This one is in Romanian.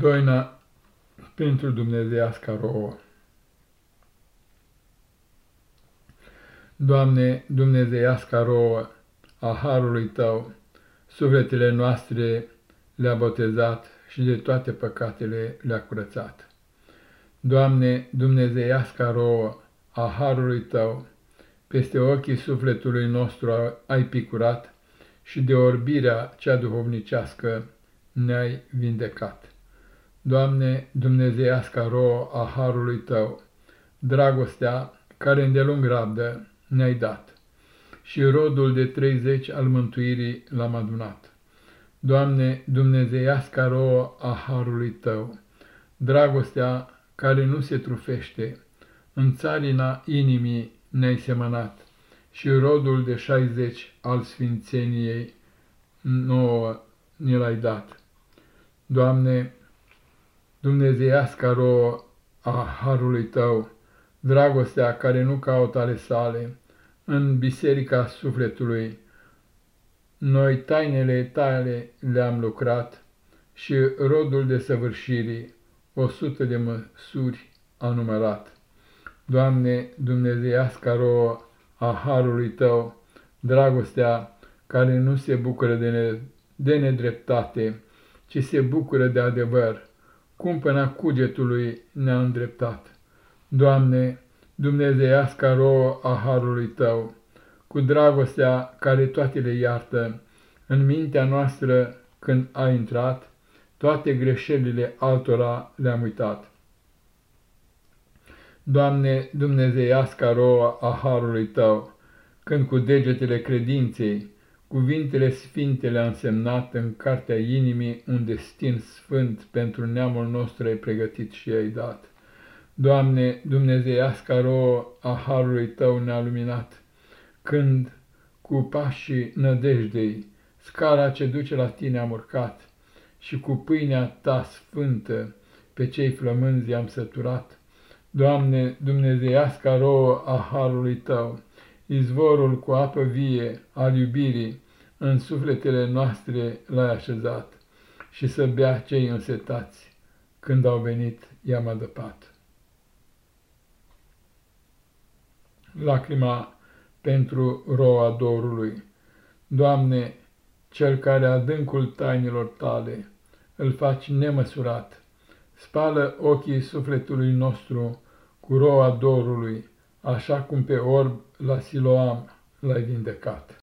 Doina pentru Dumnezeiasca rouă. Doamne, Dumnezeiasca rouă, a Harului Tău, sufletele noastre le-a botezat și de toate păcatele le-a curățat. Doamne, Dumnezeiasca rouă, a Harului Tău, peste ochii sufletului nostru ai picurat și de orbirea cea duhovnicească ne-ai vindecat. Doamne, Dumnezeiasca roă a harului Tău, dragostea care îndelung rabdă ne-ai dat și rodul de treizeci al mântuirii l-am adunat. Doamne, Dumnezeiasca roă a harului Tău, dragostea care nu se trufește, în țarina inimii ne-ai semănat și rodul de șaizeci al sfințeniei nouă ne l-ai dat. Doamne, Dumnezeiasca rouă a harului Tău, dragostea care nu caută ale sale, în biserica sufletului, noi tainele tale le-am lucrat și rodul de săvârșirii, o sută de măsuri a numărat. Doamne, Dumnezeiasca rouă a harului Tău, dragostea care nu se bucură de, ne, de nedreptate, ci se bucură de adevăr, cumpăna cugetului ne-a îndreptat. Doamne, Dumnezeiasca rouă a harului Tău, cu dragostea care toate le iartă, în mintea noastră când a intrat, toate greșelile altora le-am uitat. Doamne, Dumnezeiasca rouă a harului Tău, când cu degetele credinței Cuvintele sfinte le-a însemnat în cartea inimii un destin sfânt pentru neamul nostru ai pregătit și ai dat. Doamne, Dumnezeiasca rouă a harului Tău ne-a luminat, când cu pașii nădejdei scara ce duce la Tine am urcat și cu pâinea Ta sfântă pe cei flămânzi am săturat. Doamne, Dumnezeiasca rouă a harului Tău, izvorul cu apă vie al iubirii, în sufletele noastre l-ai așezat și să bea cei însetați, când au venit i-am adăpat. Lacrima pentru roa dorului, Doamne, cel care adâncul tainilor tale îl faci nemăsurat, spală ochii sufletului nostru cu roa dorului, așa cum pe orb la Siloam l-ai vindecat.